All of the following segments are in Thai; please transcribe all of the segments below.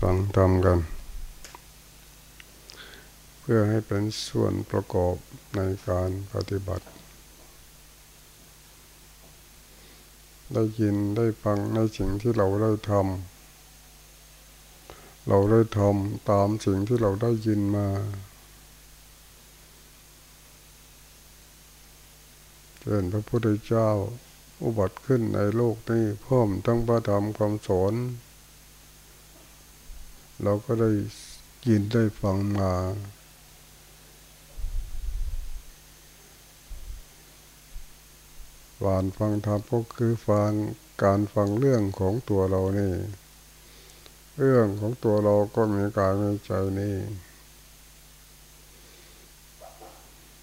ฟังทำกัน เพื่อให้เป็นส่วนประกอบในการปฏิบัติ ได้ยินได้ฟังในสิ่งที่เราได้ทำเราได้ทำตามสิ่งที่เราได้ยินมาเช่นพระพุทธเจ้าอุบัติขึ้นในโลกนี้พร้อมทั้งพระธรรมคำสอน เราก็ได้ยินได้ฟังมา่านฟังธรรมก็คือฟังการฟังเรื่องของตัวเรานี่ เรื่องของตัวเราก็มีกายมีใจนี่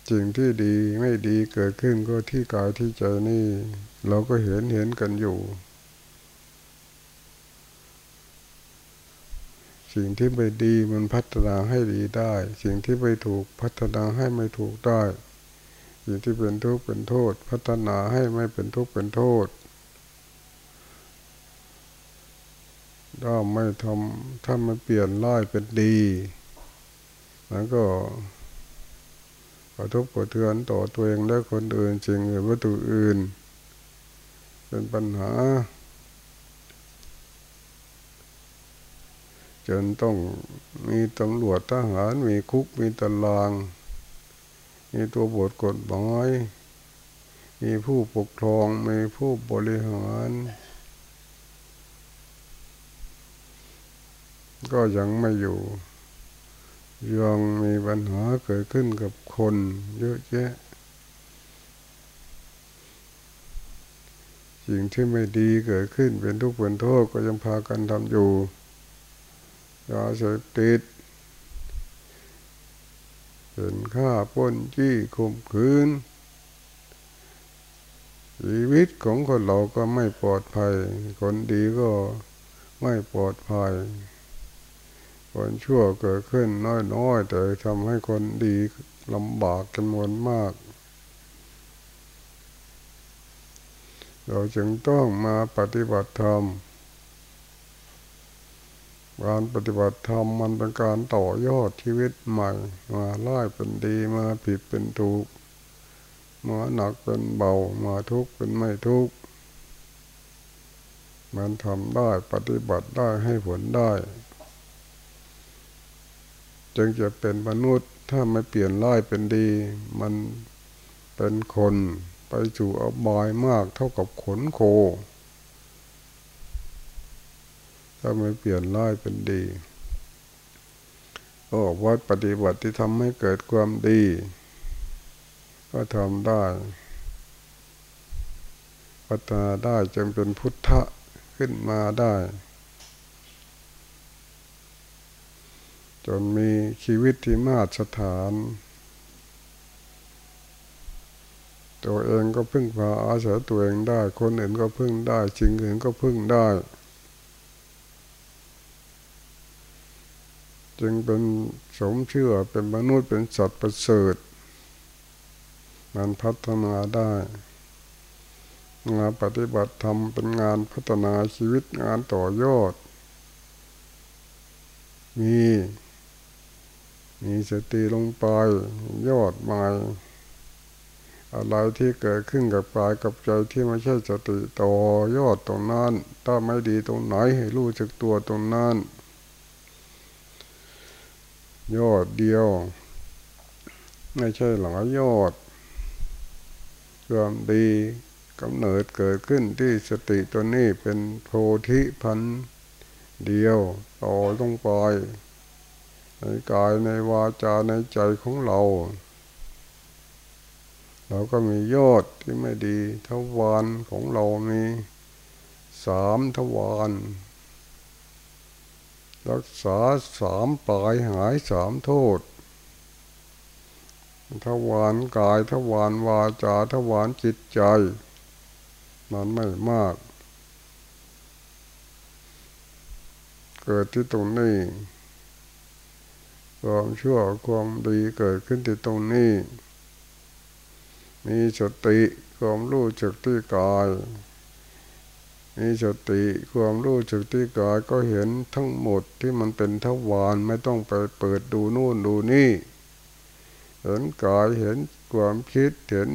สิ่งที่ดีไม่ดีเกิดขึ้นก็ที่กายที่ใจนี่ เราก็เห็นเห็นกันอยู่ สิ่งที่ไม่ดีมันพัฒนาให้ดีได้ สิ่งที่ไม่ถูกพัฒนาให้ไม่ถูกได้สิ่งที่เป็นทุกข์เป็นโทษ พัฒนาให้ไม่เป็นทุกข์เป็นโทษถ้าไม่ทำถ้าไม่เปลี่ยนร้ายเป็นดีมันก็กระทบกระเทือนต่อตัวเองและคนอื่นจริงหรือวัตถุอื่น เป็นปัญหา จนต้องมีตำรวจทหารมีคุกมีตาราง มีตัวบทกฎหมายมีผู้ปกครอง มีผู้บริหาร ก็ยังไม่อยู่ยังมีปัญหาเกิดขึ้นกับคนเยอะแยะสิ่งที่ไม่ดีเกิดขึ้นเป็นทุกข์เป็นโทษก็ยังพากันทำอยู่ ยาเสพติดเป็นฆ่าป้นจี้ข่มขืน ชีวิตของคนเราก็ไม่ปลอดภัย คนดีก็ไม่ปลอดภัย คนชั่วเกิดขึ้นน้อยๆ แต่ทำให้คนดีลำบากกันมวนมาก เราจึงต้องมาปฏิบัติธรรม การปฏิบัติธรรมมันเป็นการต่อยอดชีวิตใหม่ มาไล่เป็นดีมาผิดเป็นถูกมาหนักเป็นเบามาทุกข์เป็นไม่ทุกข์มันทำได้ปฏิบัติได้ให้ผลได้ จึงจะเป็นมนุษย์ถ้าไม่เปลี่ยนร้ายเป็นดี มันเป็นคนไปจู่อบายมากเท่ากับขนโค ถ้าไม่เปลี่ยนร้ายเป็นดีก็วัดปฏิบัติที่ทำให้เกิดความดี ก็ทำได้พัฒนาได้จึงเป็นพุทธะขึ้นมาได้ จนมีชีวิตที่มาตรฐาน ตัวเองก็พึ่งพาอาศัยตัวเองได้ คนอื่นก็พึ่งได้จริงอื่นก็พึ่งได้ จึงเป็นสมเชื่อเป็นมนุษย์เป็นสัตว์ประเสริฐ มันพัฒนาได้งานปฏิบัติธรรมเป็นงานพัฒนาชีวิตงานต่อยอด มี มีสติลงไปยอดใหม่อะไรที่เกิดขึ้นกับกายกับใจที่ไม่ใช่สติต่อยอดตรงนั้น ถ้าไม่ดีตรงไหนให้รู้จักตัวตรงนั้น ยอดเดียว ไม่ใช่หลายยอดความดีกำเนิดเกิดขึ้นที่สติตัวนี้เป็นโพธิพันเดียวต่อลงไปในกายในวาจาในใจของเรา เราก็มียอดที่ไม่ดีทวารของเรามีสามทวาร รักษาสามปลายหายสามโทษทวารกายทวารวาจาทวารจิตใจ มันไม่มาก เกิดที่ตรงนี้ ความชั่วความดีเกิดขึ้นที่ตรงนี้ มีสติความรู้จักที่กาย มีสติความรู้สึกที่กายก็เห็นทั้งหมดที่มันเป็นทวารไม่ต้องไปเปิดดูนู่นดูนี่ เห็นกายเห็นความคิดเห็น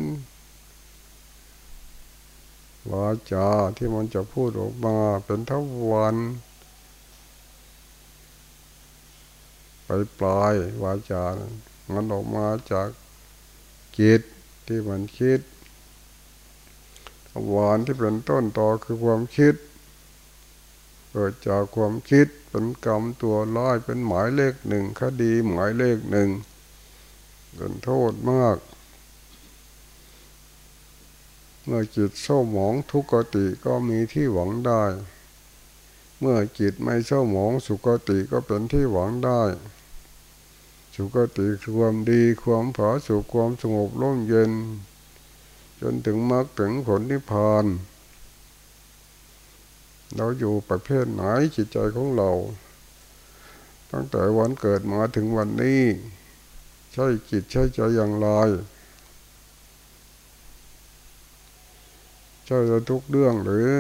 วาจาที่มันจะพูดออกมาเป็นทวารไปปลายวาจา มันออกมาจากจิตที่มันคิด หวานที่เป็นต้นต่อคือความคิด เกิดจากความคิดเป็นกรรมตัวร้ายเป็นหมายเลขหนึ่งคดีหมายเลขหนึ่งเป็นโทษมาก เมื่อจิตเศร้าหมองทุกขติก็มีที่หวังได้ เมื่อจิตไม่เศร้าหมองสุขติก็เป็นที่หวังได้ สุขติคือความดีความผาสุขความสงบร่มเย็น จนถึงมรรคถึงผลนิพพาน เราอยู่ประเภทไหนจิตใจของเรา ตั้งแต่วันเกิดมาถึงวันนี้ ใช่จิตใช่ใจอย่างไรใช่จะทุกเรื่องหรือ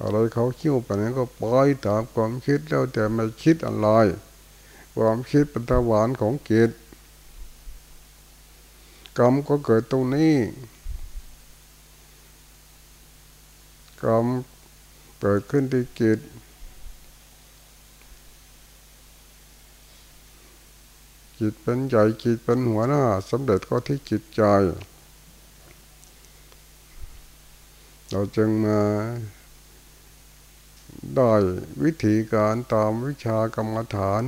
อะไรเขาคิ้วไปนั้นก็ปล่อยตามความคิดแล้วแต่ไม่คิดอะไร ความคิดเป็นตะหวานของจิตกรรมก็เกิดตรงนี้ กรรมเกิดขึ้นที่จิตจิตเป็นใหญ่จิตเป็นหัวหน้าสำเร็จก็ที่จิตใจ เราจึงมาได้วิธีการตามวิชากรรมฐาน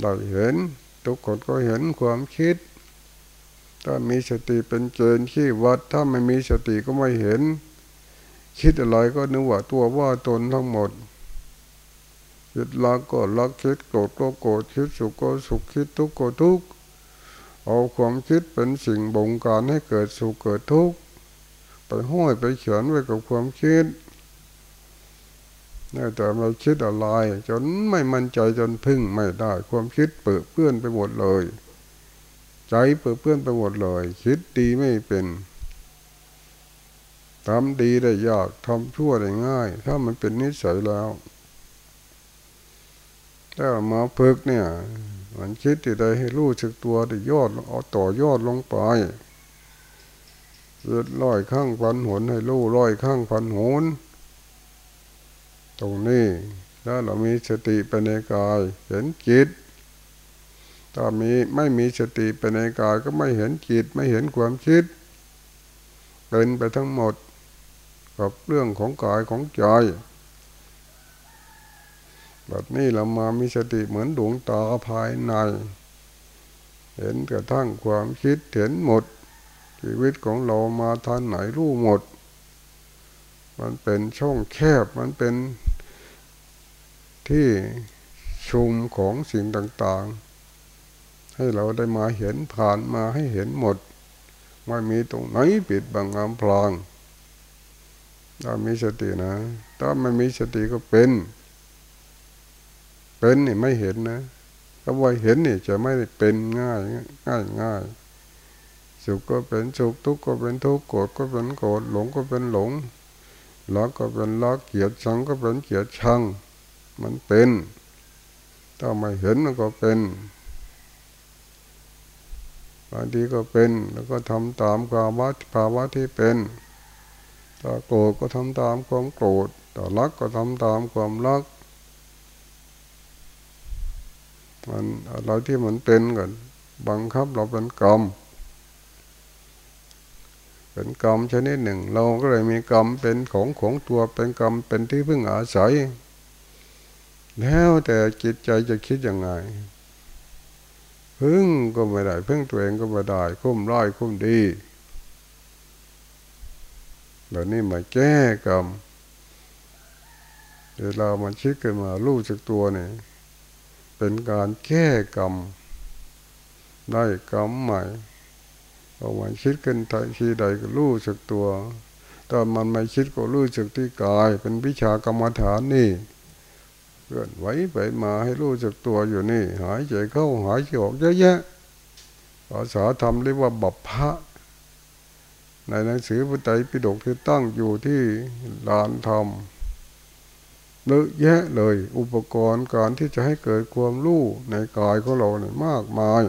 ได้เห็นทุกคนก็เห็นความคิด ถ้ามีสติเป็นเกณฑ์ที่วัด ถ้าไม่มีสติก็ไม่เห็น คิดอะไรก็นึกว่าตัวว่าตนทั้งหมดคิดรักก็รักคิดโกรธก็โกรธคิดสุขก็สุขคิดทุกข์ก็ทุกข์เอาความคิดเป็นสิ่งบงการให้เกิดสุขเกิดทุกข์ไปห้อยไปเขียนไว้กับความคิดนี่แต่เราคิดอะไร จนไม่มั่นใจจนพึ่งไม่ได้ ความคิดเปื้อเปื้อนไปหมดเลย ใจเปื้อเปื้อนไปหมดเลย คิดดีไม่เป็นทำดีได้ยากทำชั่วได้ง่าย ถ้ามันเป็นนิสัยแล้วถ้ามาฝึกเนี่ย มันคิดที่ใดให้รู้สึกตัวได้ยอดเอาต่อยอดลงไปเลือดร้อยข้างพันหนให้รู้ร้อยข้างพันหนตรงนี้ถ้าเรามีสติเป็นในกาย เห็นจิต ถ้ามีไม่มีสติเป็นในกายก็ไม่เห็นจิตไม่เห็นความคิดเป็นไปทั้งหมด กับเรื่องของกายของใจแบบนี้เรามามีสติเหมือนดวงตาภายใน เห็นกระทั่งความคิดเห็นหมด ชีวิตของเรามาทานไหนรู้หมด มันเป็นช่องแคบมันเป็นที่ชุมของสิ่งต่างๆ ให้เราได้มาเห็นผ่านมาให้เห็นหมดไม่มีตรงไหนปิดบังอำพรางถ้ามีสตินะ ถ้าไม่มีสติก็เป็น เป็นนี่ไม่เห็นนะถ้าว่าเห็นนี่จะไม่เป็นง่ายง่ายง่ายสุขก็เป็นสุขทุกข์ก็เป็นทุกข์โกรธก็เป็นโกรธหลงก็เป็นหลงรักก็เป็นรักเกลียดชังก็เป็นเกลียดชัง มันเป็น ถ้าไม่เห็นมันก็เป็น บางทีก็เป็นแล้วก็ทำตามความว่าภาวะที่เป็นถ้าโกรธก็ทำตามความโกรธถ้ารักก็ทำตามความรักมันอะไรที่มันเป็นกันบังคับเราเป็นกรรมเป็นกรรมชนิดหนึ่ง เราก็เลยมีกรรมเป็นของของตัวเป็นกรรมเป็นที่พึ่งอาศัย แล้วแต่จิตใจจะคิดยังไง พึ่งก็ไม่ได้พึ่งตัวเองก็ไม่ได้ คุ้มร้ายคุ้มดีแบบนี้มาแก้กรรมเวลามันคิดขึ้นมารู้จักตัวเนี่ยเป็นการแก้กรรมได้กรรมใหม่พอมันคิดขึ้นทีใดก็รู้จักตัวตอนมันไม่คิดก็รู้จักที่กาย เป็นวิชากรรมฐานนี่ เกิดไหวไปมาให้รู้จักตัวอยู่นี่ หายใจเข้าหายใจออกเยอะแยะภาษาธรรมเรียกว่าบัพพะในหนังสือพระไตรปิฎกที่ตั้งอยู่ที่ลานธรรมเยอะแยะเลย อุปกรณ์การที่จะให้เกิดความรู้ในกายของเราเนี่ยมากมาย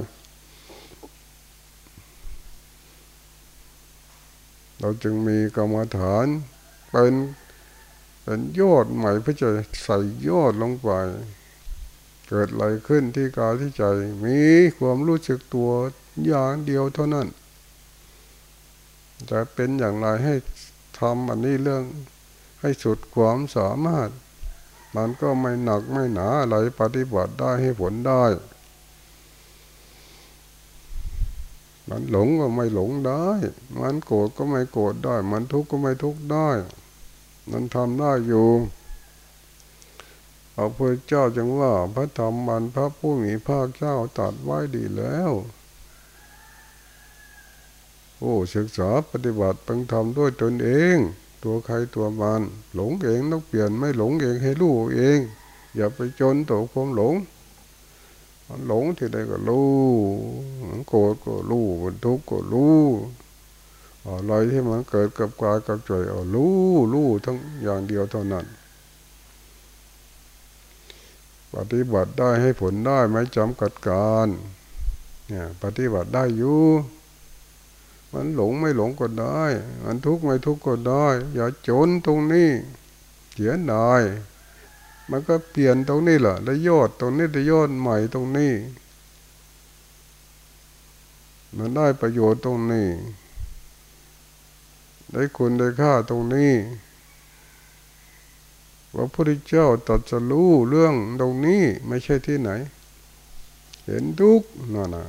เราจึงมีกรรมฐานเป็น เป็นยอดใหม่เพื่อจะใส่ยอดลงไป เกิดอะไรขึ้นที่กายที่ใจ มีความรู้สึกตัวอย่างเดียวเท่านั้น จะเป็นอย่างไรให้ทำอันนี้เรื่องให้สุดความสามารถ มันก็ไม่หนักไม่หนาอะไรปฏิบัติได้ให้ผลได้ มันหลงก็ไม่หลงได้ มันโกรธก็ไม่โกรธได้ มันทุกข์ก็ไม่ทุกข์ได้ มันทำได้อยู่พระพุทธเจ้าจึงว่าพระธรรมมันพระผู้มีพระเจ้าตัดไว้ดีแล้ว โอ้ศึกษาปฏิบัติต้องทำด้วยตนเอง ตัวใครตัวมัน หลงเองต้องเปลี่ยนไม่หลงเองให้รู้เอง อย่าไปจนตัวความหลงมันหลงที่ใดก็รู้มันโกรธก็รู้มันทุกข์ก็รู้ อะไรที่มันเกิดกับกายกับใจเอารู้รู้ทั้งอย่างเดียวเท่านั้น ปฏิบัติได้ให้ผลได้ไม่จำกัดการเนี่ยปฏิบัติได้อยู่มันหลงไม่หลงก็ได้ มันทุกข์ไม่ทุกข์ก็ได้ อย่าจนตรงนี้เขียนได้มันก็เปลี่ยนตรงนี้แหละได้ยอดตรงนี้ได้ยอดใหม่ตรงนี้ มันได้ประโยชน์ตรงนี้ ได้คุณได้ค่าตรงนี้ว่าพระพุทธเจ้าตรัสรู้เรื่องตรงนี้ไม่ใช่ที่ไหน เห็นทุกนั่นนะ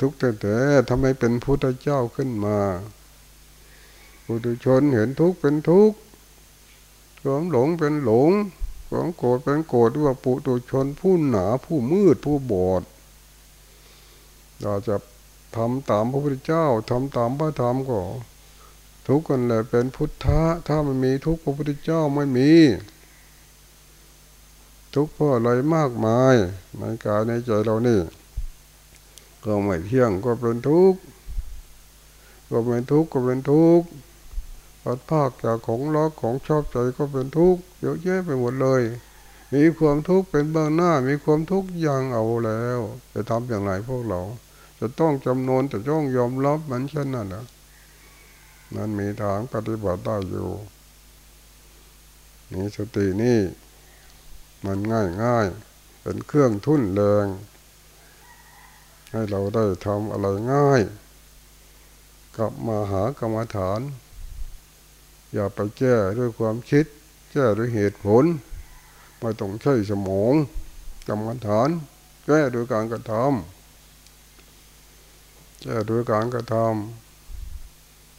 ทุกแต่แต่ทำไมเป็นพุทธเจ้าขึ้นมาปุถุชนเห็นทุกเป็นทุกความหลงเป็นหลงความโกรธเป็นโกรธว่าปุถุชนผู้หนาผู้มืดผู้บอด เราจะทำตามพระพุทธเจ้าทำตามพระธรรมก็ ทุกข์กันแหละเป็นพุทธะ ถ้ามันมีทุกข์พระพุทธเจ้าไม่มี ทุกข์เพราะอะไรมากมายในกายในใจเรานี่ ก็ไม่เที่ยงก็เป็นทุกข์ก็เป็นทุกข์ก็เป็นทุกข์ปัดภาคจากของรักของชอบใจก็เป็นทุกข์เยอะแยะไปหมดเลย มีความทุกข์เป็นเบื้องหน้า มีความทุกข์ยังเอาแล้ว จะทำอย่างไรพวกเรา จะต้องจำนวนจะต้องยอมรับมันเช่นนั้นนะ มันมีทางปฏิบัติได้อยู่นี่สตินี่มันง่ายง่ายเป็นเครื่องทุ่นแรง ให้เราได้ทำอะไรง่าย กลับมาหากรรมฐาน อย่าไปแก้ด้วยความคิด แก้ด้วยเหตุผลไม่ต้องใช้สมองกรรมฐาน แก้โดยการกระทำแก้โดยการกระทำ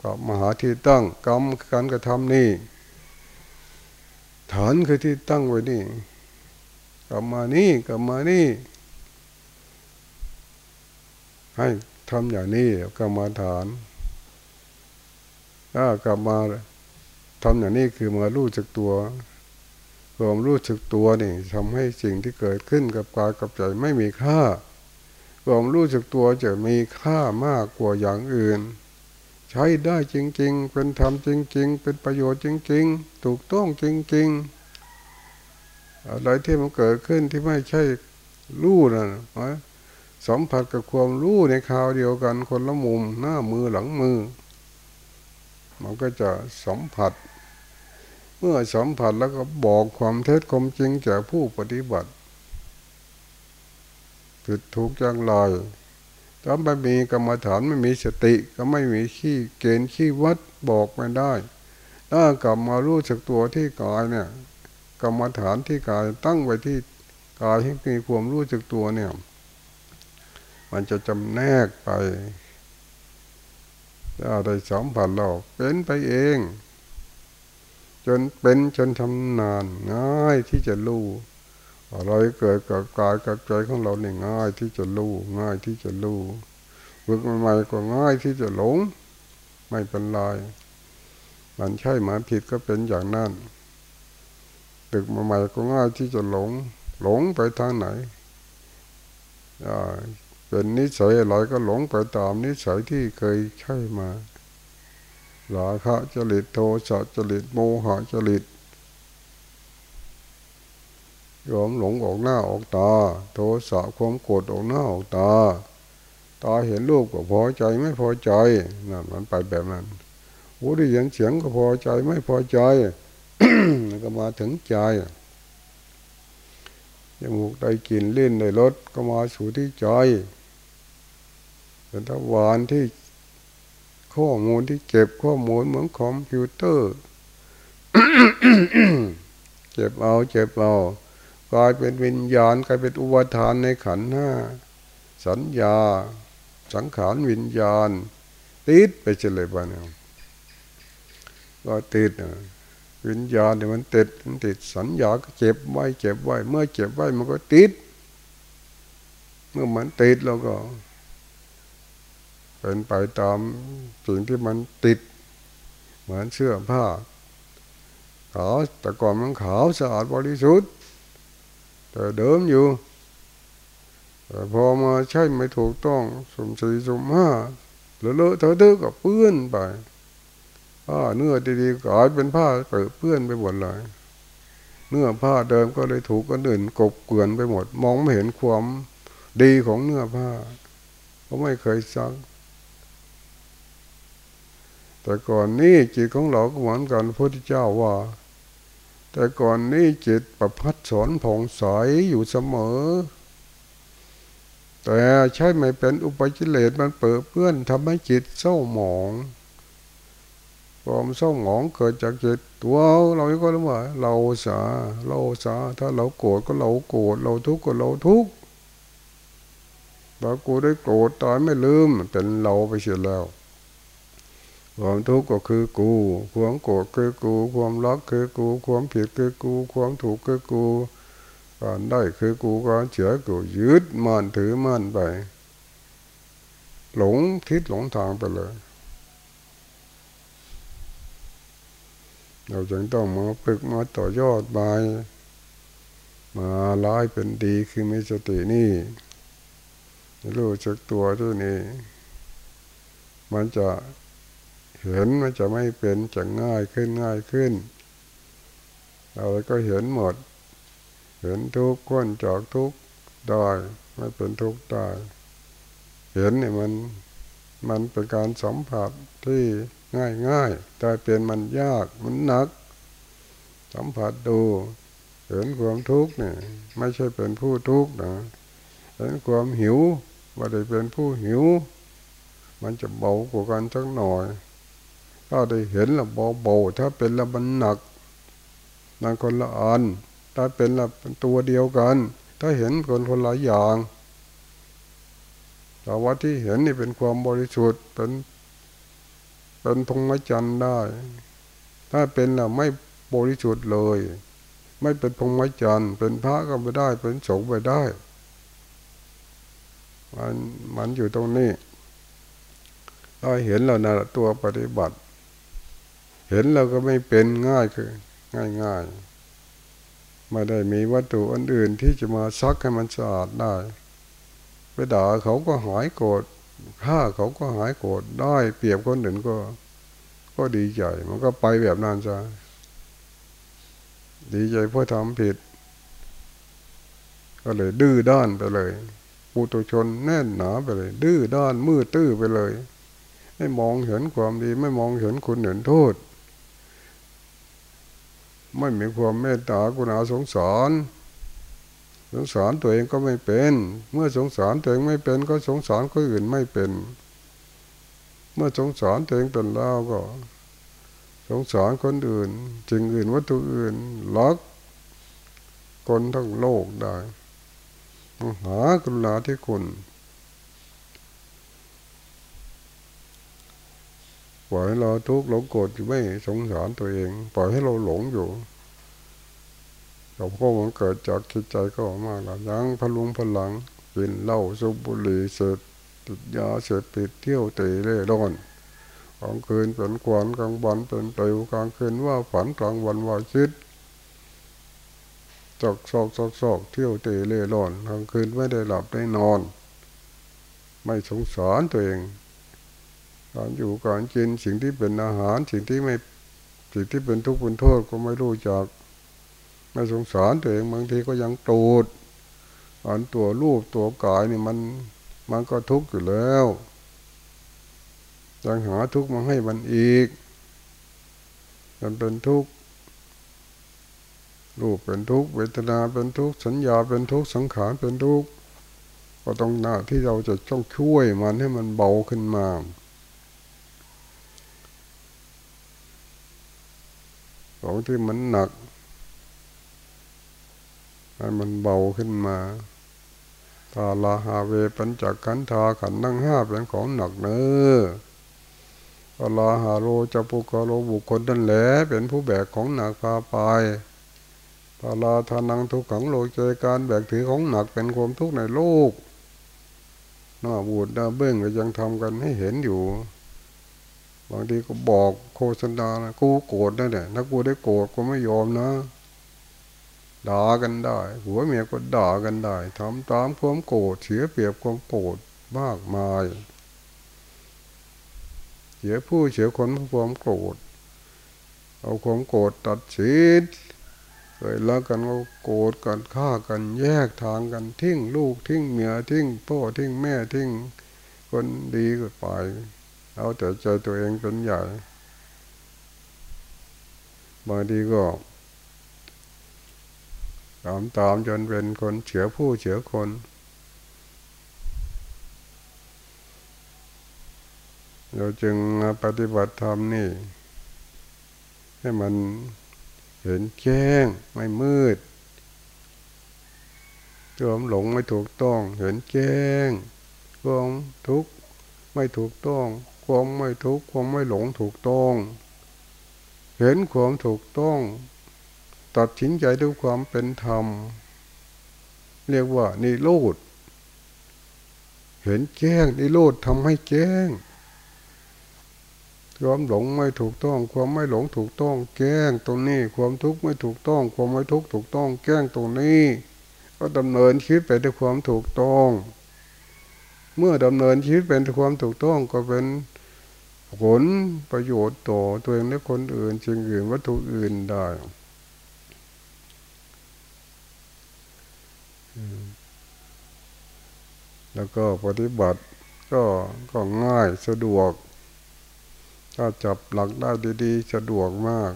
ก็มหาที่ตั้งกรรมการกระทำนี่ ฐานคือที่ตั้งไว้นี่กรรมานี่กรรมานี่ ให้ทำอย่างนี้กรรมาฐานถ้ากลับมาทำอย่างนี้คือมารู้จักตัวความรู้จักตัวนี่ทำให้สิ่งที่เกิดขึ้นกับกายกับใจไม่มีค่าความรู้จักตัวจะมีค่ามากกว่าอย่างอื่น ใช้ได้จริง ๆ เป็นธรรมจริง ๆ เป็นประโยชน์จริง ๆ ถูกต้องจริง ๆ อะไรที่มันเกิดขึ้นที่ไม่ใช่รู้นะสัมผัสกับความรู้ในคราวเดียวกันคนละมุมหน้ามือหลังมือ มันก็จะสัมผัส เมื่อสัมผัสแล้วก็บอกความเท็จความจริงแก่ผู้ปฏิบัติผิดถูกอย่างไร ถ้าไม่มีกรรมฐานไม่มีสติ ก็ไม่มีขี้เกณฑ์ขี้วัดบอกไม่ได้ถ้ากลับมารู้จักตัวที่กายเนี่ยกรรมฐานที่กายตั้งไว้ที่กายให้มีความรู้จักตัวเนี่ย มันจะจำแนกไปถ้าได้สัมผัสเราเป็นไปเอง จนเป็นจนทำนานง่ายที่จะรู้ อะไรเกิดกับกายกับใจของเราเนี่ง่ายที่จะรู้ง่ายที่จะรู้ฝึกใหม่ๆก็ง่ายที่จะหลง ไม่เป็นไรมันใช่หมาผิดก็เป็นอย่างนั้นฝึกใหม่ๆก็ง่ายที่จะหลง หลงไปทางไหนเป็นนิสัยอะไรก็หลงไปตามนิสัยที่เคยใช่มาราคะจริตโทสะจริตโมหะจริต ยอมหลงออกหน้าออกตา โทสะความโกรธออกหน้าออกตา ตาเห็นรูปก็พอใจไม่พอใจนั่นมันไปแบบนั้นหูได้ยินเสียงก็พอใจไม่พอใจก็มาถึงใจจมูกได้กลิ่นเล่นได้รสก็มาสู่ที่ใจเป็นทวารที่ข้อมูลที่เก็บข้อมูลเหมือนคอมพิวเตอร์เจ็บเอาเจ็บเอา กลายเป็นวิญญาณกลายเป็นอุปทานในขันห้าสัญญา สังขารวิญญาณ ติดไปเฉลยบ้านเก็ติดวิญญาณเนี่ยมันติดมันติดสัญญาก็เจ็บไว้เจ็บไว้ เมื่อเจ็บไว้มันก็ติด เมื่อมันติดเราก็ เป็นไปตามสิ่งที่มันติด เหมือนเสื้อผ้าขาวแต่ก่อนมันขาวสะอาดบริสุทธิ์ แต่เดิมอยู่แต่พอมาใช่ไม่ถูกต้องสมสี่สมห้าเลอะเลอะเทอะเทอะก็เปื้อนไปผ้าเนื้อดีๆกลายเป็นผ้าเปื้อเปื้อนไปหมดเลยเนื้อผ้าเดิมก็เลยถูกกันอื่นกบเกลื่อนไปหมด มองไม่เห็นความดีของเนื้อผ้าเพราะไม่เคยซักแต่ก่อนนี้จิตของเราก็เหมือนกันพระพุทธเจ้าว่า แต่ก่อนนี้จิตประพัดสอนผ่องใสอยู่เสมอ แต่ใช่ไม่เป็นอุปจิเลตมันเปิดเพื่อนทำให้จิตเศร้าหมองความเศร้าหมองเกิดจากจิตตัวเราก็รู้ว่าเราสาเราสาถ้าเราโกรธก็เราโกรธเราทุกข์ก็เราทุกข์เรากูได้โกรธตายไม่ลืมเป็นเราไปเสียแล้ว ความทุกข์ก็คือกู ความโกรธคือกู ความรักคือกู ความผิดคือกู ความถูกคือกูการได้คือกูการเฉือกูยึดมันถือมันไป หลงทิศหลงทางไปเลย เราจึงต้องมาฝึกมาต่อยอดไปมาร้ายเป็นดีคือมีสตินี่รู้จักตัวที่นี่ มันจะ เห็นมันจะไม่เป็นจะง่ายขึ้นง่ายขึ้นเราก็เห็นหมด เห็นทุกข์ค้นจากทุกข์ได้ไม่เป็นทุกข์ได้เห็นเนี่ยมันมันเป็นการสัมผัสที่ง่ายง่ายแต่เป็นมันยากมันหนัก สัมผัสดู เห็นความทุกข์เนี่ยไม่ใช่เป็นผู้ทุกข์นะเห็นความหิวว่าได้เป็นผู้หิว มันจะเบากว่ากันสักหน่อย ถ้าได้เห็นละเบาๆถ้าเป็นละมันหนักนั่นคนละอัน ถ้าเป็นละตัวเดียวกัน ถ้าเห็นคนคนละอย่างแต่ว่าที่เห็นนี่เป็นความบริสุทธิ์เป็นเป็นพงมจันได้ ถ้าเป็นละไม่บริสุทธิ์เลย ไม่เป็นพงมจันเป็นพระก็ไม่ได้ เป็นสงฆ์ไปได้มันมันอยู่ตรงนี้เราเห็นเรานะตัวปฏิบัติ เห็นเราก็ไม่เป็นง่ายคือง่ายง่ายไม่ได้มีวัตถุอันอื่นที่จะมาซักให้มันสะอาดได้ ไปด่าเขาก็หายโกรธฆ่าเขาก็หายโกรธได้ เปรียบคนอื่นก็ ก็ดีใจ มันก็ไปแบบนั้นจ้ะดีใจเพราะทำผิด ก็เลยดื้อด้านไปเลยปุตุชนแน่นหนาไปเลย ดื้อด้านมืดตื้อไปเลย ไม่มองเห็นความดีไม่มองเห็นคุณเห็นโทษ ไม่มีความเมตตากุณาสงสารสงสารตัวเองก็ไม่เป็น เมื่อสงสารตัวเองไม่เป็น ก็สงสารคนอื่นไม่เป็น เมื่อสงสารตัวเองเป็นแล้วก็ สงสารคนอื่นจึงอื่นวัตถุอื่นลักคนทั้งโลกได้ หากรุณาที่คุณ ปล่อยให้เราทุกข์หลงโกรธไม่สงสารตัวเอง ปล่อยให้เราหลงอยู่เราก็มันเกิดจากจิตใจก็มากแล้วยังพลุงพลังกินเหล้าสูบบุหรี่เสพติดยาเสพติดเที่ยวเตะเล่ร่อนกลางคืนเป็นควันกลางวันเป็นเปลวกลางคืนว่าฝันกลางวันว่าคิดจอกซอกซอกซอกเที่ยวเตะเล่ร่อนกลางคืนไม่ได้หลับได้นอน ไม่สงสารตัวเอง การอยู่การกินสิ่งที่เป็นอาหาร สิ่งที่ไม่สิ่งที่เป็นทุกข์เป็นโทษก็ไม่รู้จัก ไม่สงสารตัวเองบางทีก็ยังโกรธอันตัวรูปตัวกายนี่มันมันก็ทุกข์อยู่แล้วยังหาทุกข์มาให้มันอีก มันเป็นทุกข์รูปเป็นทุกข์เวทนาเป็นทุกข์สัญญาเป็นทุกข์สังขารเป็นทุกข์ก็ต้องหน้าที่เราจะต้องช่วยมันให้มันเบาขึ้นมา ของที่มันหนักให้มันเบาขึ้นมาตาลาหาเวปัญจขันธาขันนั่งห้าเป็นของหนักเนื้อตาลาหาโรจะปุกโรบุคคลนั่นแหละเป็นผู้แบกของหนักพาไปตาลาทานังทุกขังโลเจการแบกถือของหนักเป็นความทุกข์ในโลกหน้าบูดหน้าเบื้องก็ยังทำกันให้เห็นอยู่ บางทีก็บอกโฆษณานะกูโกรธนั่นแหละถ้ากูได้โกรธก็ไม่ยอมนะด่ากันได้หัวเมียก็ด่ากันได้ทำตามความโกรธเสียเปรียบความโกรธมากมาย เสียผู้เสียคนเพราะความโกรธเอาความโกรธตัดสินเคยล้วกันก็โกรธกันฆ่ากันแยกทางกันทิ้งลูกทิ้งเมียทิ้งพ่อทิ้งแม่ทิ้งคนดีก็ไป เอาแต่ใจตัวเองเป็นใหญ่บางทีก็ตามตามจนเป็นคนเฉือผู้เฉือคนเราจึงปฏิบัติธรรมนี่ ให้มันเห็นแจ้งไม่มืดความหลงไม่ถูกต้อง เห็นแจ้งความทุกข์ไม่ถูกต้อง ความไม่ทุกข์ความไม่หลงถูกต้อง เห็นความถูกต้อง ตัดสินใจด้วยความเป็นธรรม เรียกว่านิโรธเห็นแจ้งนิโรธทำให้แจ้งความหลงไม่ถูกต้อง ความไม่หลงถูกต้อง แก้งตรงนี้ ความทุกข์ไม่ถูกต้อง ความไม่ทุกข์ถูกต้อง แก้งตรงนี้ ก็ดำเนินชีวิตไปด้วยความถูกต้อง เมื่อดำเนินชีวิตเป็นความถูกต้องก็เป็นผลประโยชน์ต่อตัวเองและคนอื่นสิ่งอื่นวัตถุอื่นได้แล้วก็ปฏิบัติก็ก็ง่ายสะดวก ถ้าจับหลักได้ดีๆ สะดวกมาก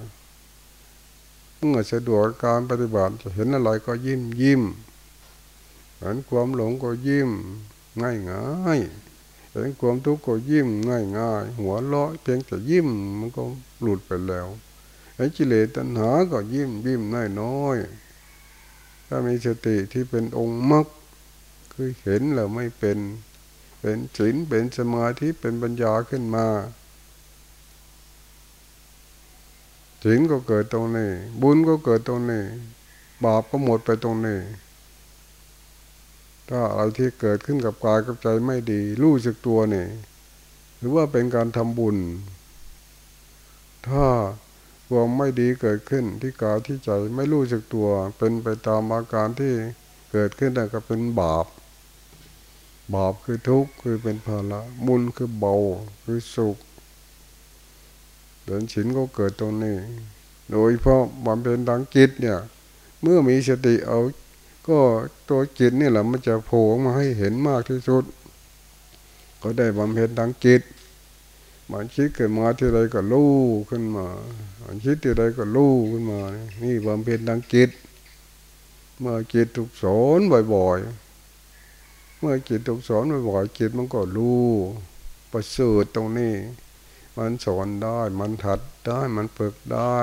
เมื่อสะดวกการปฏิบัติจะเห็นอะไรก็ยิ้มยิ้มเห็นความหลงก็ยิ้ม ง่ายง่ายเห็นความทุกข์ก็ยิ้มง่ายง่ายหัวเราะเพียงแต่ยิ้มมันก็หลุดไปแล้วเห็นกิเลสตัณหาก็ยิ้มยิ้มน้อยน้อยถ้ามีสติที่เป็นองค์มรรคคือเห็นแล้วไม่เป็น เป็นศีลเป็นสมาธิเป็นปัญญาขึ้นมาศีลก็เกิดตรงนี้ บุญก็เกิดตรงนี้ บาปก็หมดไปตรงนี้ ถ้าอะไรที่เกิดขึ้นกับกายกับใจไม่ดี รู้สึกตัวเนี่ยหรือว่าเป็นการทำบุญ ถ้าความไม่ดีเกิดขึ้นที่กายที่ใจไม่รู้สึกตัว เป็นไปตามอาการที่เกิดขึ้นแต่ก็เป็นบาป บาปคือทุกข์คือเป็นภาระบุญคือเบาคือสุขเดินฉินก็เกิดตรงนี้ โดยเพราะบำเพ็ญทางจิตเนี่ย เมื่อมีสติเอา ก็ตัวจิตนี่แหละมันจะโผล่มาให้เห็นมากที่สุด ก็ได้บำเพ็ญทางจิตมันคิดเกิดมาที่ใดก็รู้ขึ้นมามันคิดที่ใดก็รู้ขึ้นมา นี่บำเพ็ญทางจิต เมื่อจิตถูกสอนบ่อยๆ เมื่อจิตถูกสอนบ่อยๆจิตมันก็รู้ประเสริฐตรงนี้ มันสอนได้ มันถัดได้ มันฝึกได้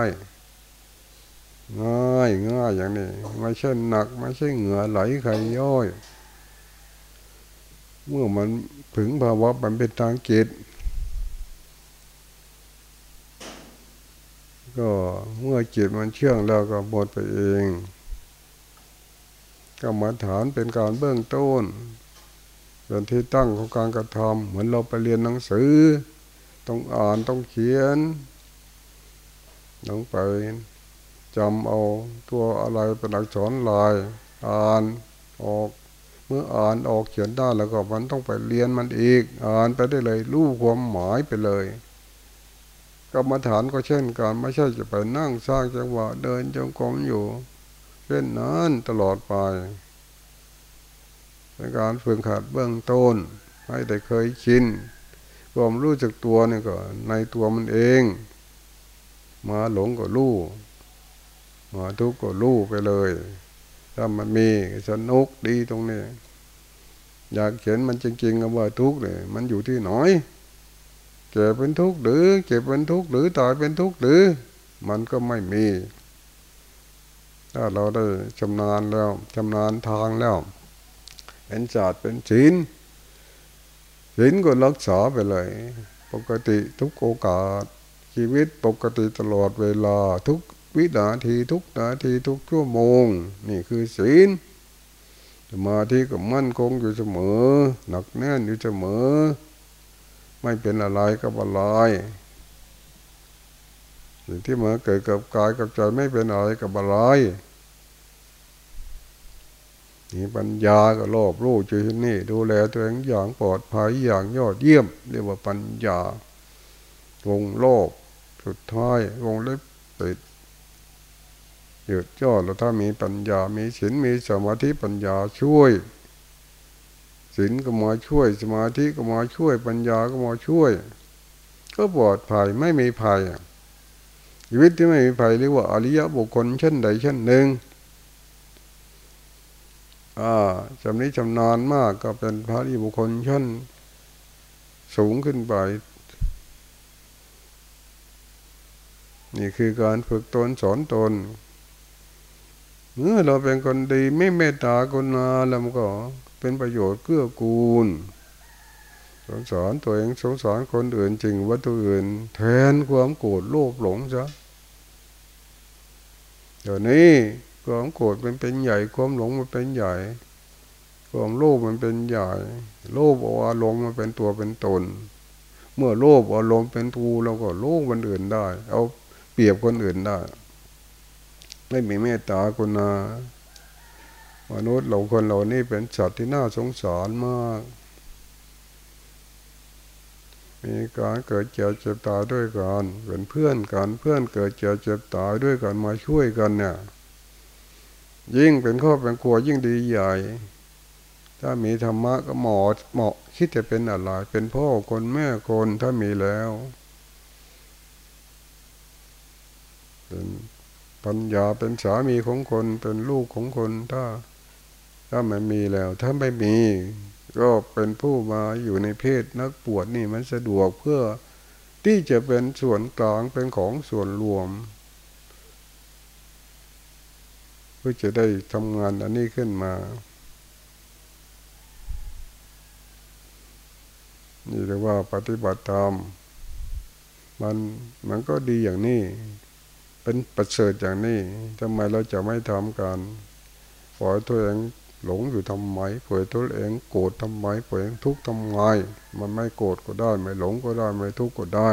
ง่ายง่ายอย่างนี้ไม่ใช่หนักไม่ใช่เหงื่อไหลใครย่อยเมื่อมันถึงภาวะมันเป็นทางจิตก็เมื่อจิตมันเชื่องแล้วก็หมดไปเองกรรมฐานเป็นการเบื้องต้นเป็นที่ตั้งของการกระทำเหมือนเราไปเรียนหนังสือ ต้องอ่านต้องเขียนต้องไป จำเอาตัวอะไรเป็นอักษรลาย อ่านออก เมื่ออ่านออกเขียนได้แล้วก็มันต้องไปเรียนมันอีก อ่านไปได้เลยรู้ความหมายไปเลยกรรมฐานก็เช่นกันไม่ใช่จะไปนั่งสร้างจังหวะเดินจงกรมอยู่เช่นนั้นตลอดไปเป็นการฝึกขัดเบื้องต้น ให้ได้เคยชินความรู้จักตัวนี่ก็ในตัวมันเอง มาหลงก็รู้ มาทุกข์ก็รู้ไปเลย ถ้ามันมีสนุกดีตรงนี้ อยากเขียนมันจริงๆว่าทุกข์เนี่ยมันอยู่ที่หน่อยเจ็บเป็นทุกข์หรือเจ็บเป็นทุกข์หรือตายเป็นทุกข์หรือ มันก็ไม่มี ถ้าเราได้ชำนาญแล้วชำนาญทางแล้วเป็นศาสตร์เป็นศีลศีลก็รักษาไปเลย ปกติทุกโอกาสชีวิตปกติตลอดเวลาทุก วินาทีทุกนาทีทุกชั่วโมง นี่คือศีลสมาธิก็มั่นคงอยู่เสมอ หนักแน่นอยู่เสมอ ไม่เป็นอะไรกับอะไรสิ่งที่มาเกิดกับกายกับใจไม่เป็นอะไรกับอะไรนี่ปัญญาก็รอบรู้อยู่ที่นี่ ดูแลตัวเองอย่างปลอดภัยอย่างยอดเยี่ยม เรียกว่าปัญญาวงโลกสุดท้ายวงเล็บติด หยุดย่อแล้วถ้ามีปัญญา มีศีลมีสมาธิปัญญาช่วยศีลก็มาช่วย สมาธิก็มาช่วย ปัญญาก็มาช่วย ก็ปลอดภัยไม่มีภัยชีวิตที่ไม่มีภัยเรียกว่าอริยบุคคลเช่นใดเช่นหนึ่งอ่าจำนี้จำนานมากก็เป็นพระอิบุคคลชั้นสูงขึ้นไป นี่คือการฝึกตนสอนตน เราเป็นคนดีไม่เมตตาคนนาแล้วมันก็เป็นประโยชน์เกื้อกูล สงสารตัวเองสงสารคนอื่นจริงว่าตัวอื่น แทนความโกรธโลภหลงซะเดี๋ยวนี้ความโกรธมันเป็นใหญ่ความหลงมันเป็นใหญ่ ความโลภมันเป็นใหญ่ โลภอารมณ์มันเป็นตัวเป็นตน เมื่อโลภอารมณ์เป็นตูเราก็โลภคนอื่นได้ เอาเปรียบคนอื่นได้ ไม่มีเมตตาคุณนามนุษย์เราคนเรานี่เป็นสัตว์ที่น่าสงสารมาก มีการเกิดเจ็บเจ็บตายด้วยกันเป็นเพื่อนกันเพื่อนเกิดเจ็บเจ็บตายด้วยกันมาช่วยกันเนี่ย ยิ่งเป็นครอบเป็นครัวยิ่งดีใหญ่ ถ้ามีธรรมะก็เหมาะเหมาะคิดจะเป็นอะไรเป็นพ่อคนแม่คนถ้ามีแล้วเป็น ปัญญาเป็นสามีของคนเป็นลูกของคนถ้า ถ้ามันมีแล้ว ถ้าไม่มี ก็เป็นผู้มาอยู่ในเพศนักปวดนี่มันสะดวกเพื่อที่จะเป็นส่วนกลางเป็นของส่วนรวมเพื่อจะได้ทำงานอันนี้ขึ้นมา นี่เรียกว่าปฏิบัติธรรม มันมันก็ดีอย่างนี้ เป็นประเสริฐอย่างนี้ทำไมเราจะไม่ทำกันปล่อยตัวเองหลงอยู่ทำไมปล่อยตัวเองโกรธทำไมปล่อยเองทุกข์ทำไมมันไม่โกรธก็ได้ ไม่หลงก็ได้ ไม่ทุกข์ก็ได้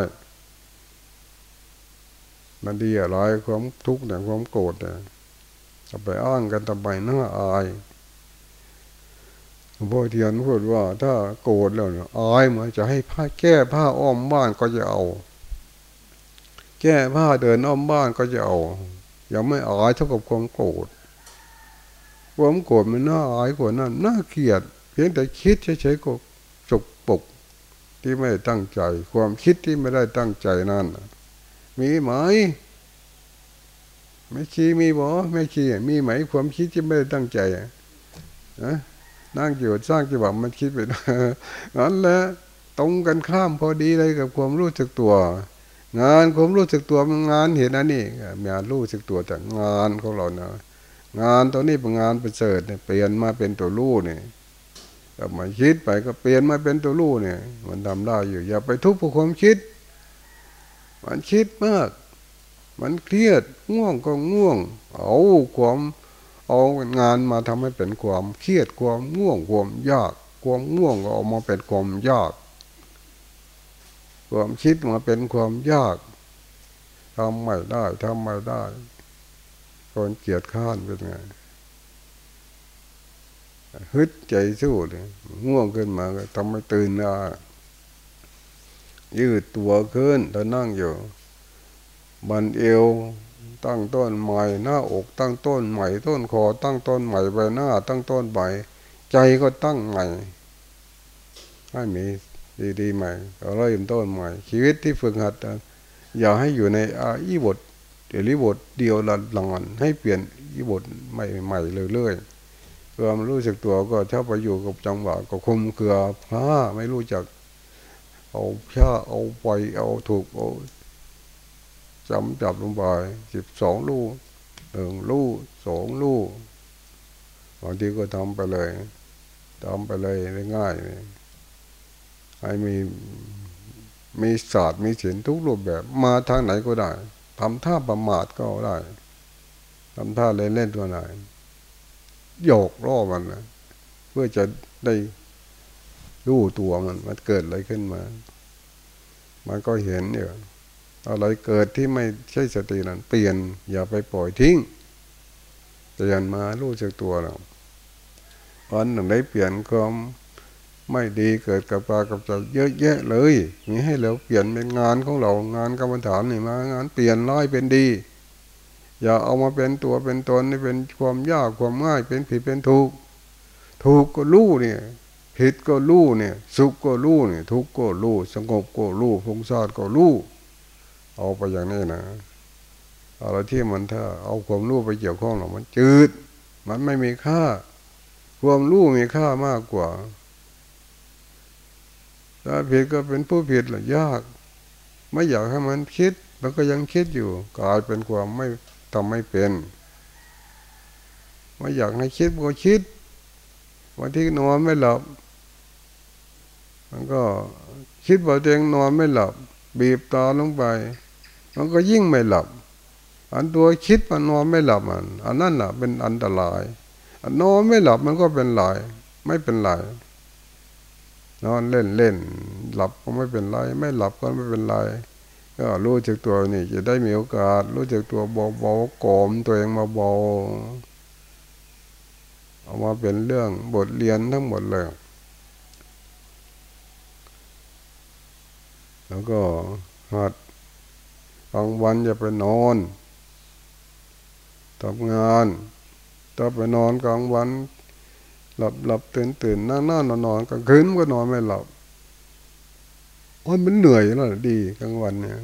มันดีอะไรความทุกข์เนี่ยความโกรธเนี่ยจะไปอ้างกันทำไมน่าอายหลวงพ่อเทียนพูดว่า ถ้าโกรธแล้วอายมันจะให้ผ้าแก้ผ้าอ้อมบ้านก็จะเอา แก้ผ้าเดินอ้อมบ้านก็จะเอา ยังไม่อายเท่ากับความโกรธ ความโกรธมันน่าอายกว่านั้น น่าเกลียด เพียงแต่คิดเฉยๆก็จกปกที่ไม่ตั้งใจ ความคิดที่ไม่ได้ตั้งใจนั่น มีไหม ไม่ชี้มีบ่ไม่ชี้มีไหม ความคิดที่ไม่ได้ตั้งใจนะนั่งอยู่สร้างจังหวะมันคิดไปนั้นแหละตรงกันข้ามพอดีเลยกับความรู้สึกตัว งานความรู้สึกตัวมันงานเห็นอันนี้งานรู้สึกตัวจากงานของเราเนาะงานตัวนี้เป็นงานประเสริฐเนี่ยเปลี่ยนมาเป็นตัวรู้เนี่ยก็มาคิดไปก็เปลี่ยนมาเป็นตัวรู้เนี่ย มันทำได้อยู่ อย่าไปทุบกับความคิด มันคิดมาก มันเครียดง่วงก็ง่วง เอาความเอางานมาทำให้เป็นความเครียดความง่วงความยาก ความง่วงก็ออกมาเป็นความยาก ความคิดมาเป็นความยากทำไม่ได้ทำไม่ได้คนเกียดข้านเป็นไงฮึดใจสู้เลยง่วงขึ้นมาก็ทำให้ตื่นได้ยืดตัวขึ้นถ้านั่งอยู่ บันเอวตั้งต้นใหม่หน้าอกตั้งต้นใหม่ ต้นคอตั้งต้นใหม่ใบหน้า ตั้งต้นใหม่ใจก็ตั้งใหม่ให้มี ดีๆใหม่เราเริ่มต้นใหม่ ชีวิตที่ฝึกหัดอย่าให้อยู่ในอาอีบทเดี๋ยวรีบทเดียวละหลังให้เปลี่ยนอีบทใหม่ๆเรื่อยๆความรู้สึกตัวก็ชอบไปอยู่กับจังหวะก็คุมเกลือผ้าไม่รู้จัก เอาผ้าเอาไปเอาถูกเอาจำจับลงไปสิบสองลูกหนึ่งลูกสองลูกบางทีก็ทำไปเลยทำไปเลยได้ง่ายเลย มีมีศาสตร์มีศิลทุกรูปแบบ มาทางไหนก็ได้ทำท่าประมาทก็ได้ทำท่าเล่นเล่นตัวไหนโยกล่อมันนะเพื่อจะได้รู้ตัวมันมันเกิดอะไรขึ้นมา มันก็เห็นเนี่ยอะไรเกิดที่ไม่ใช่สตินั้นเปลี่ยนอย่าไปปล่อยทิ้งเปลี่ยนมารู้จักตัวเราอันหนึ่งได้เปลี่ยนความ ไม่ดีเกิดกับปากับใจเยอะแยะเลย มีให้เราเปลี่ยนเป็นงานของเรางานกรรมฐานนี่มางานเปลี่ยนร้ายเป็นดี อย่าเอามาเป็นตัวเป็นตนนี่เป็นความยากความง่ายเป็นผิดเป็นถูก ถูกก็รู้เนี่ยผิดก็รู้เนี่ย สุขก็รู้เนี่ย ทุกข์ก็รู้สงบก็รู้พงศาดก็รู้เอาไปอย่างนี้นะอะไรที่มันถ้าเอาความรู้ไปเกี่ยวข้องหรอมันจืด มันไม่มีค่า ความรู้มีค่ามากกว่า ถ้าผิดก็เป็นผู้ผิดหรอยาก ไม่อยากให้มันคิด มันก็ยังคิดอยู่กลายเป็นความไม่ทำไม่เป็น ไม่อยากให้คิดก็คิดวันที่นอนไม่หลับ มันก็คิดว่าตัวเองนอนไม่หลับ บีบตาลงไป มันก็ยิ่งไม่หลับ อันตัวคิดมันนอนไม่หลับมัน อันนั้นแหละเป็นอันตราย อันนอนไม่หลับมันก็เป็นลาย ไม่เป็นลาย นอนเล่นเล่น หลับก็ไม่เป็นไร ไม่หลับก็ไม่เป็นไร ก็รู้จักตัวนี่จะได้มีโอกาส รู้จักตัวเบาเบากลมตัวเองมาเบาเอามาเป็นเรื่องบทเรียนทั้งหมดเลย แล้วก็หัดกลางวันอย่าไปนอนทำงานถ้าไปนอนกลางวัน หลับหลับตื่นตื่นนั่งนั่งนอนนอนกลางคืนก็นอนไม่หลับโอ้ยมันเหนื่อยแล้วดีกลางวันเนี่ย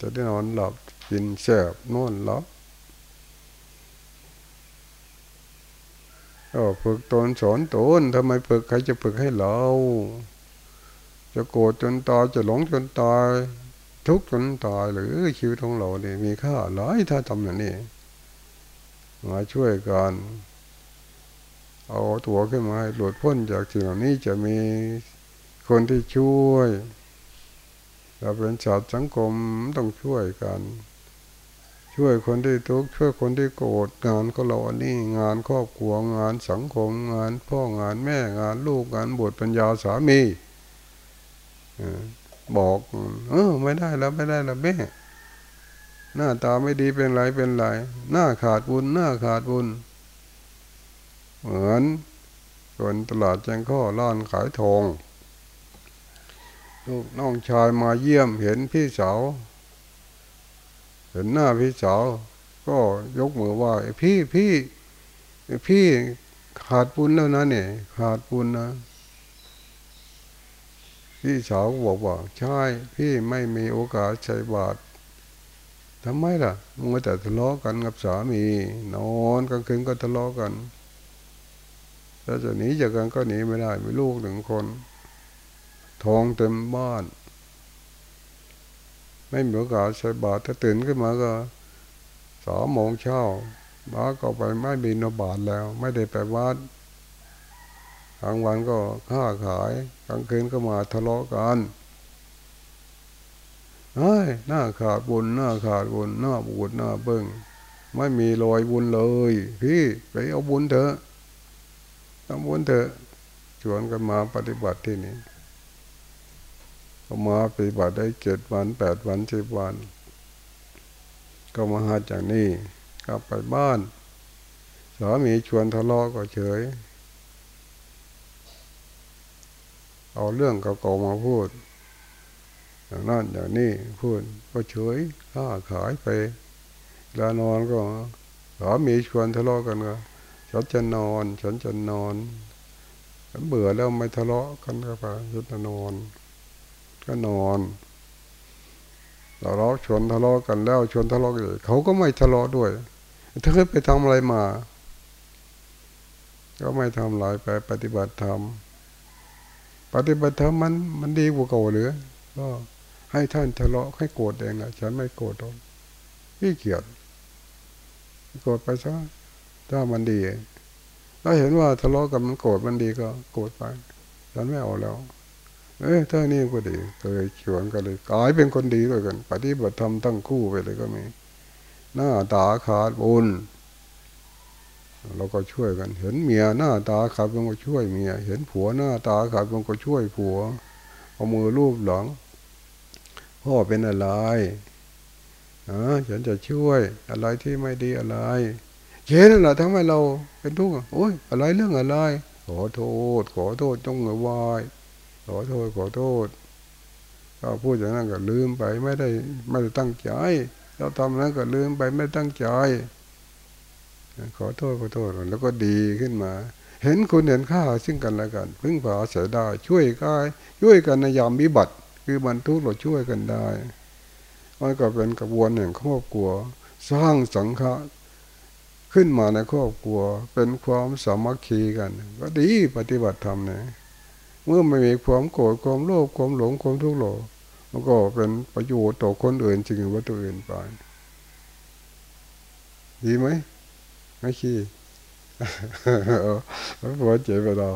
จะได้นอนหลับกินแสบนอนหลับก็ฝึกตนสอนตนทำไมฝึกใครจะฝึกให้เรา จะโกรธจนตายจะหลงจนตายทุกข์จนตายหรือชีวิตของเราเนี่ยมีค่าหลายถ้าทำอย่างนี้มาช่วยกัน เอาตัวขึ้นมาหลุดพ้นจากสิ่งเหล่านี้จะมีคนที่ช่วยเราเป็นชาติสังคมต้องช่วยกัน ช่วยคนที่ทุกข์ช่วยคนที่โกรธงานก็เราอันนี้งานครอบครัวงานสังคมงานพ่องานแม่งานลูกงานบทปัญญาสามีบอกเออไม่ได้แล้วไม่ได้แล้วแม่หน้าตาไม่ดีเป็นไรเป็นไร หน้าขาดบุญหน้าขาดบุญ เหมือนคนตลาดแจงข้อร้านขายทองลูกน้องชายมาเยี่ยมเห็นพี่สาวเห็นหน้าพี่สาวก็ยกมือว่าพี่พี่พี่ขาดปุญแล้วนะเนี่ยขาดปุญนะ พี่สาวบอกว่า ใช่ พี่ไม่มีโอกาสใช้บาททำไมล่ะมัวแต่ทะเลาะกันกับสามี นอนกลางคืนก็ทะเลาะกัน ถ้าจะหนีจากกันก็หนีไม่ได้มีลูกหนึ่งคนทองเต็มบ้าน ไม่เหมือกับใช้บาทถ้าตื่นขึ้นมาก็สามโมงเช้าบ้าก็ไปไม่มีนบาทแล้ว ไม่ได้ไปวัดกลางวันก็ค้าขายกลางคืนก็มาทะเลาะกันเฮ้ยหน้าขาดบุญหน้าขาดบุญหน้าบูดหน้าเบิ้งไม่มีรอยบุญเลย พี่ไปเอาบุญเถอะำบุญเถอะชวนกันมาปฏิบัติที่นี่ก็มาปฏิบัติได้เจ็ดวันแปดวันสิบวัน ก็มาหาจากนี่กลับไปบ้านสามีชวนทะเลาะก็เฉย เอาเรื่องเก่าๆมาพูดอย่างนั้นอย่างนี้พูดก็เฉยค้าขายไปเวลานอนก็สามีชวนทะเลาะกันก็ ฉันจะนอน ฉันจะนอนฉันเบื่อแล้วไม่ทะเลาะกันก็ไปฉันจะนอน ก็นอนทะเลาะชวนทะเลาะกันแล้วชวนทะเลาะกันอีกเขาก็ไม่ทะเลาะด้วยเธอไปทำอะไรมา ก็ไม่ทำหลายไปปฏิบัติธรรมปฏิบัติธรรมมันมันดีกว่าเก่าหรือก็ให้ท่านทะเลาะให้โกรธเองนะฉันไม่โกรธหรอกพี่เกียดโกรธไปซะ ถ้ามันดีถ้าเห็นว่าทะเลาะกันมันโกรธมันดีก็โกรธไปฉันไม่เอาแล้ว เอ้ยถ้านี่ก็ดีเคยชวนกันเลยกลายเป็นคนดีด้วยกันปฏิบัติธรรมตั้งคู่ไปเลยก็มีหน้าตาขาดบุญเราก็ช่วยกัน เห็นเมียหน้าตาขาดบุญก็ช่วยเมีย เห็นผัวหน้าตาขาดบุญก็ช่วยผัว เอามือลูบหลังพ่อเป็นอะไรอ่าฉันจะช่วยอะไรที่ไม่ดีอะไร เห็นนั่นแหละทำให้เราเป็นทุกข์โอ้ยอะไรเรื่องอะไร ขอโทษ ขอโทษจงเงยวายขอโทษขอโทษถ้าพูดอย่างนั้นก็ลืมไปไม่ได้ไม่ได้ตั้งใจ เราทำนั้นก็ลืมไปไม่ตั้งใจ ขอโทษขอโทษแล้วก็ดีขึ้นมา เห็นคุณเห็นค่าซึ่งกันและกัน พึ่งพาเสียได้ช่วยกายช่วยกันในยามวิบัติ คือบรรทุกเราช่วยกันได้มันก็เป็นกระบวนแห่งครอบครัว สร้างสังฆะ ขึ้นมาในครอบครัว เป็นความสามัคคีกัน ก็ดีปฏิบัติธรรมเนี่ยเมื่อไม่มีความโกรธความโลภความหลงความทุกข์หลมันก็เป็นประโยชน์ต่อคนอื่นจริงว่าตัวอื่นไป ดีไหมไม่ขี้หัวเจ็บไปแล้